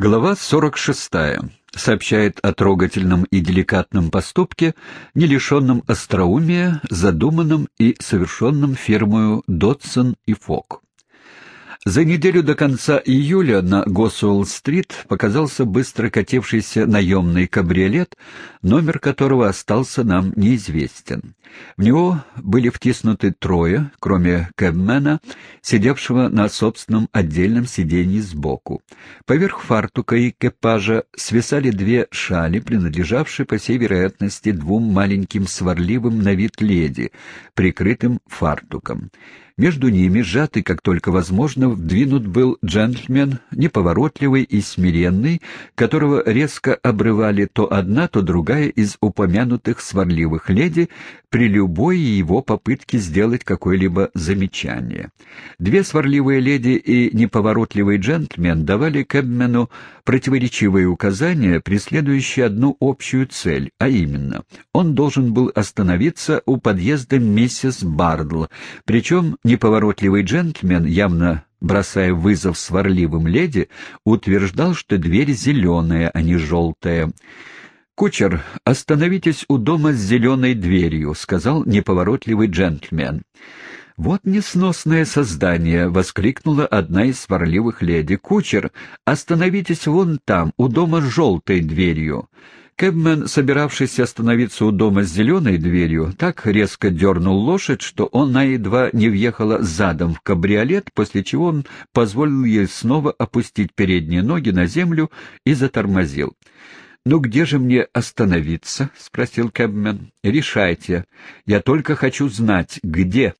Глава 46. Сообщает о трогательном и деликатном поступке, не лишенном остроумия, задуманном и совершенном фирмою Дотсон и Фок. За неделю до конца июля на Госуэлл-стрит показался быстро катившийся наемный кабриолет, номер которого остался нам неизвестен. В него были втиснуты трое, кроме кэбмена, сидевшего на собственном отдельном сиденье сбоку. Поверх фартука и экипажа свисали две шали, принадлежавшие, по всей вероятности, двум маленьким сварливым на вид леди, прикрытым фартуком. Между ними, сжатый как только возможно, вдвинут был джентльмен, неповоротливый и смиренный, которого резко обрывали то одна, то другая из упомянутых сварливых леди при любой его попытке сделать какое-либо замечание. Две сварливые леди и неповоротливый джентльмен давали Кэбмену противоречивые указания, преследующие одну общую цель, а именно, он должен был остановиться у подъезда миссис Бардл, причем неповоротливый джентльмен, явно бросая вызов сварливым леди, утверждал, что дверь зеленая, а не желтая. «Кучер, остановитесь у дома с зеленой дверью», — сказал неповоротливый джентльмен. «Вот несносное создание!» — воскликнула одна из сварливых леди. «Кучер, остановитесь вон там, у дома с желтой дверью!» Кэбмен, собиравшийся остановиться у дома с зеленой дверью, так резко дернул лошадь, что она едва не въехала задом в кабриолет, после чего он позволил ей снова опустить передние ноги на землю и затормозил. «Ну где же мне остановиться?» — спросил Кэбмен. «Решайте. Я только хочу знать, где».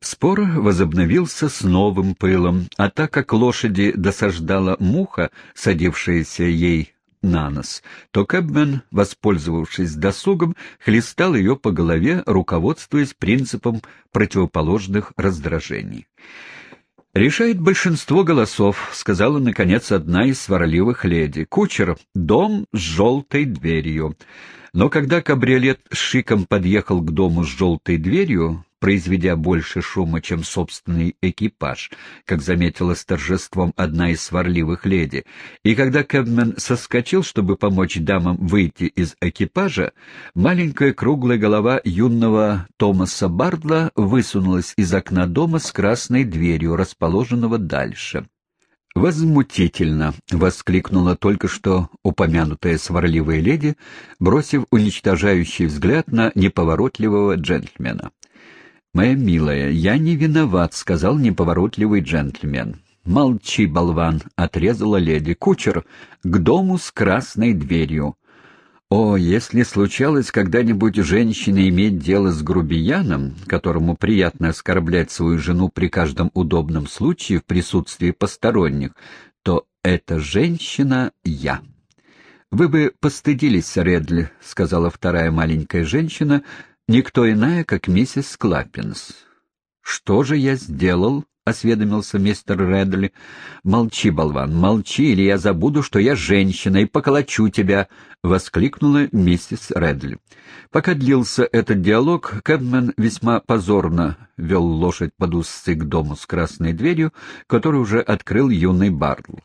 Спор возобновился с новым пылом, а так как лошади досаждала муха, садившаяся ей на нос, то Кэбмен, воспользовавшись досугом, хлестал ее по голове, руководствуясь принципом противоположных раздражений. «Решает большинство голосов», — сказала, наконец, одна из сварливых леди. «Кучер, дом с желтой дверью». Но когда кабриолет с шиком подъехал к дому с желтой дверью, произведя больше шума, чем собственный экипаж, как заметила с торжеством одна из сварливых леди, и когда Кэбмен соскочил, чтобы помочь дамам выйти из экипажа, маленькая круглая голова юного Томаса Бардла высунулась из окна дома с красной дверью, расположенного дальше. «Возмутительно!» — воскликнула только что упомянутая сварливая леди, бросив уничтожающий взгляд на неповоротливого джентльмена. «Моя милая, я не виноват», — сказал неповоротливый джентльмен. «Молчи, болван», — отрезала леди. «Кучер, к дому с красной дверью». О, если случалось когда-нибудь женщине иметь дело с грубияном, которому приятно оскорблять свою жену при каждом удобном случае в присутствии посторонних, то эта женщина — я. «Вы бы постыдились, Редли», — сказала вторая маленькая женщина, — никто иная, как миссис Клаппинс. «Что же я сделал?» — осведомился мистер Редли. «Молчи, болван, молчи, или я забуду, что я женщина, и поколочу тебя!» — воскликнула миссис Редли. Пока длился этот диалог, Кэбмен весьма позорно вел лошадь под узцы к дому с красной дверью, который уже открыл юный Бардл.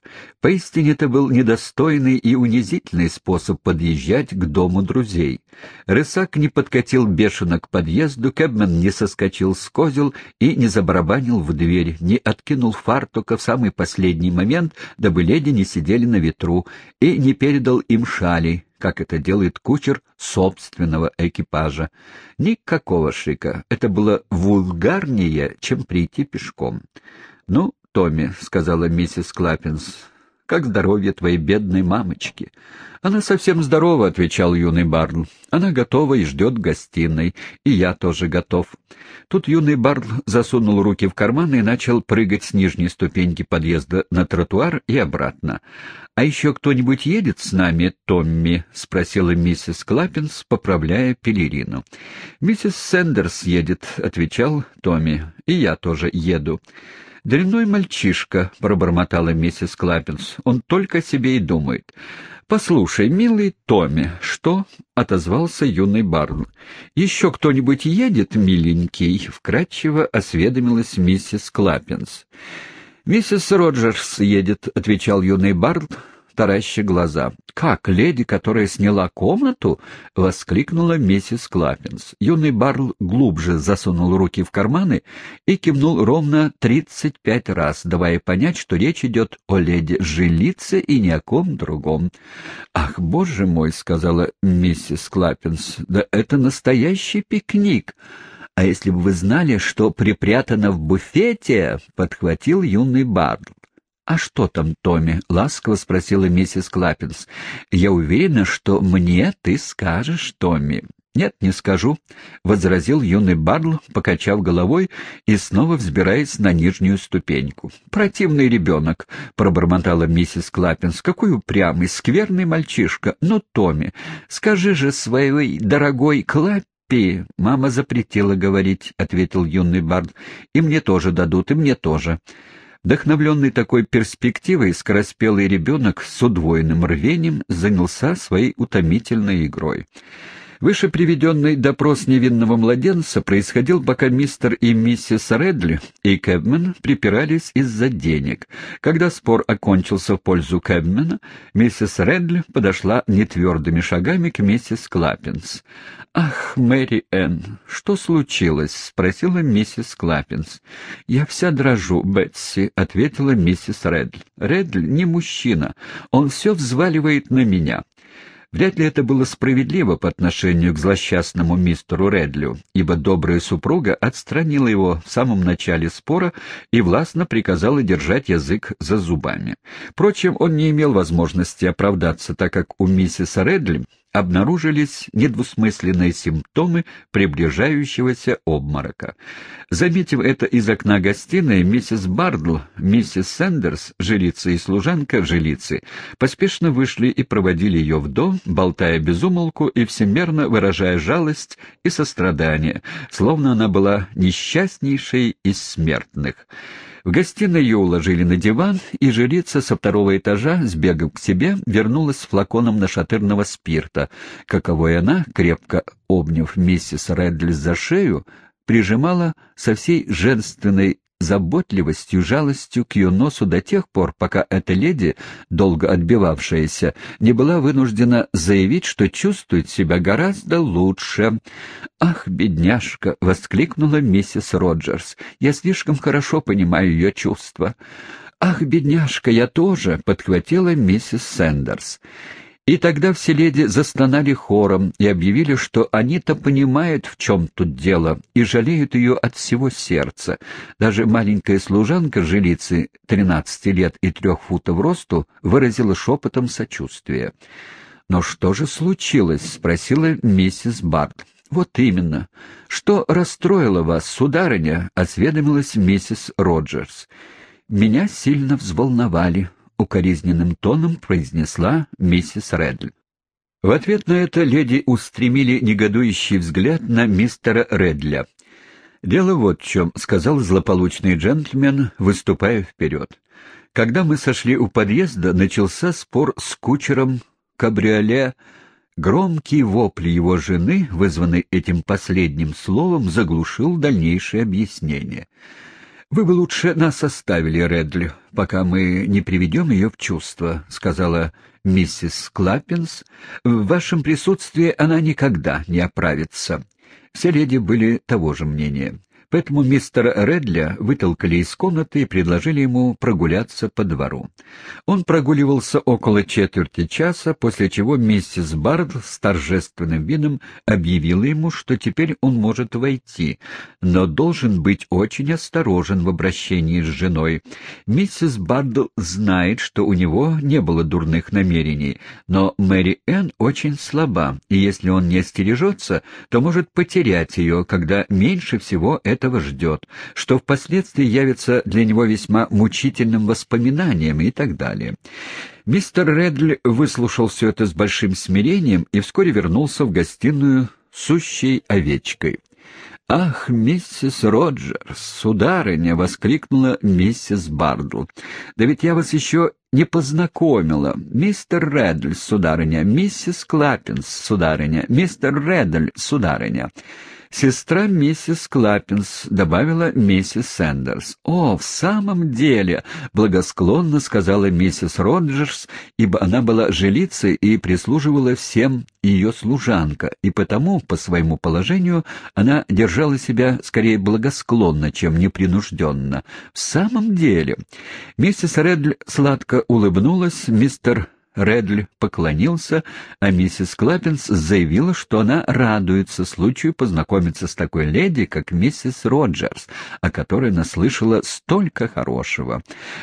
Поистине это был недостойный и унизительный способ подъезжать к дому друзей. Рысак не подкатил бешено к подъезду, Кэбмен не соскочил с козел и не забарабанил в дверь, не откинул фартука в самый последний момент, дабы леди не сидели на ветру, и не передал им шали, как это делает кучер собственного экипажа. Никакого шика. Это было вульгарнее, чем прийти пешком. — Ну, Томми, — сказала миссис Клаппинс, — как здоровье твоей бедной мамочки? «Она совсем здорова», — отвечал юный Бардл. «Она готова и ждет в гостиной, и я тоже готов». Тут юный Бардл засунул руки в карманы и начал прыгать с нижней ступеньки подъезда на тротуар и обратно. «А еще кто-нибудь едет с нами, Томми?» — спросила миссис Клаппинс, поправляя пелерину. «Миссис Сэндерс едет», — отвечал Томми, — «и я тоже еду». «Дрянной мальчишка», — пробормотала миссис Клаппинс, — «он только о себе и думает». «Послушай, милый Томми, что?» — отозвался юный Бардл. «Еще кто-нибудь едет, миленький?» — вкрадчиво осведомилась миссис Клаппинс. «Миссис Роджерс едет», — отвечал юный Бардл, тараща глаза. «Как, леди, которая сняла комнату?» — воскликнула миссис Клаппинс. Юный Бардл глубже засунул руки в карманы и кивнул ровно тридцать пять раз, давая понять, что речь идет о леди Жилице и ни о ком другом. «Ах, боже мой!» — сказала миссис Клаппинс. «Да это настоящий пикник!» «А если бы вы знали, что припрятано в буфете?» — подхватил юный Бардл. «А что там, Томми?» — ласково спросила миссис Клаппинс. «Я уверена, что мне ты скажешь, Томми». «Нет, не скажу», — возразил юный Барл, покачав головой и снова взбираясь на нижнюю ступеньку. «Противный ребенок», — пробормотала миссис Клаппинс. «Какой упрямый, скверный мальчишка. Ну, Томми, скажи же своей дорогой Клаппи...» «Мама запретила говорить», — ответил юный Барл. «И мне тоже дадут, и мне тоже». Вдохновленный такой перспективой, скороспелый ребенок с удвоенным рвением занялся своей утомительной игрой. Выше приведенный допрос невинного младенца происходил, пока мистер и миссис Редль и кэбмен припирались из-за денег. Когда спор окончился в пользу кэбмена, миссис Редль подошла нетвердыми шагами к миссис Клаппинс. «Ах, Мэри Энн, что случилось?» — спросила миссис Клаппинс. «Я вся дрожу, Бетси», — ответила миссис Редль. «Редль не мужчина, он все взваливает на меня». Вряд ли это было справедливо по отношению к злосчастному мистеру Редлю, ибо добрая супруга отстранила его в самом начале спора и властно приказала держать язык за зубами. Впрочем, он не имел возможности оправдаться, так как у миссис Редли обнаружились недвусмысленные симптомы приближающегося обморока. Заметив это из окна гостиной, миссис Бардл, миссис Сэндерс, жилица и служанка жилицы, поспешно вышли и проводили ее в дом, болтая без умолку и всемерно выражая жалость и сострадание, словно она была несчастнейшей из смертных. В гостиной ее уложили на диван, и жрица со второго этажа, сбегав к себе, вернулась с флаконом нашатырного спирта, каковой она, крепко обняв миссис Редли за шею, прижимала со всей женственной заботливостью, жалостью к ее носу до тех пор, пока эта леди, долго отбивавшаяся, не была вынуждена заявить, что чувствует себя гораздо лучше. «Ах, бедняжка!» — воскликнула миссис Роджерс. «Я слишком хорошо понимаю ее чувства». «Ах, бедняжка, я тоже!» — подхватила миссис Сэндерс. И тогда все леди застонали хором и объявили, что они-то понимают, в чем тут дело, и жалеют ее от всего сердца. Даже маленькая служанка жилицы, тринадцати лет и трех футов росту, выразила шепотом сочувствие. «Но что же случилось?» — спросила миссис Барт. «Вот именно. Что расстроило вас, сударыня?» — осведомилась миссис Роджерс. «Меня сильно взволновали», укоризненным тоном произнесла миссис Редли. В ответ на это леди устремили негодующий взгляд на мистера Редля. «Дело вот в чем», — сказал злополучный джентльмен, выступая вперед. «Когда мы сошли у подъезда, начался спор с кучером кабриоле. Громкий вопль его жены, вызванный этим последним словом, заглушил дальнейшее объяснение». «Вы бы лучше нас оставили, Редли, пока мы не приведем ее в чувство», — сказала миссис Клаппинс. «В вашем присутствии она никогда не оправится». Все леди были того же мнения. Поэтому мистера Редля вытолкали из комнаты и предложили ему прогуляться по двору. Он прогуливался около четверти часа, после чего миссис Бард с торжественным видом объявила ему, что теперь он может войти, но должен быть очень осторожен в обращении с женой. Миссис Бард знает, что у него не было дурных намерений, но Мэри Энн очень слаба, и если он не остережется, то может потерять ее, когда меньше всего это этого ждет, что впоследствии явится для него весьма мучительным воспоминанием и так далее. Мистер Редли выслушал все это с большим смирением и вскоре вернулся в гостиную сущей овечкой. «Ах, миссис Роджерс, сударыня!» — воскликнула миссис Бардл. «Да ведь я вас еще не познакомила. Мистер Редль, сударыня, миссис Клаппинс, сударыня, мистер Редль, сударыня. Сестра миссис Клаппинс, добавила миссис Сэндерс. «О, в самом деле!» — благосклонно сказала миссис Роджерс, ибо она была жилицей и прислуживала всем ее служанка, и потому, по своему положению, она держала себя скорее благосклонно, чем непринужденно. «В самом деле...» Миссис Редль сладко улыбнулась, мистер Редль поклонился, а миссис Клаппинс заявила, что она радуется случаю познакомиться с такой леди, как миссис Роджерс, о которой наслышала столько хорошего.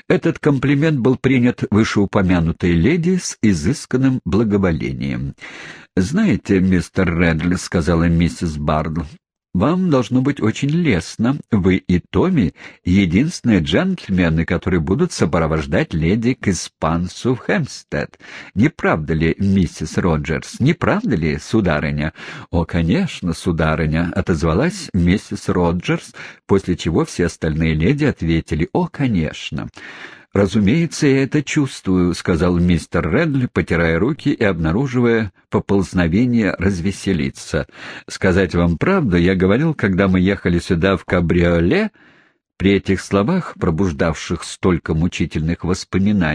Этот комплимент был принят вышеупомянутой леди с изысканным благоволением. «Знаете, мистер Редль, — сказала миссис Бардл, вам должно быть очень лестно. Вы и Томми — единственные джентльмены, которые будут сопровождать леди к испанцу в Хемстед. Не правда ли, миссис Роджерс? Не правда ли, сударыня? — О, конечно, сударыня, — отозвалась миссис Роджерс, после чего все остальные леди ответили «О, конечно». «Разумеется, я это чувствую», — сказал мистер Редль, потирая руки и обнаруживая поползновение развеселиться. «Сказать вам правду, я говорил, когда мы ехали сюда в кабриоле...» При этих словах, пробуждавших столько мучительных воспоминаний,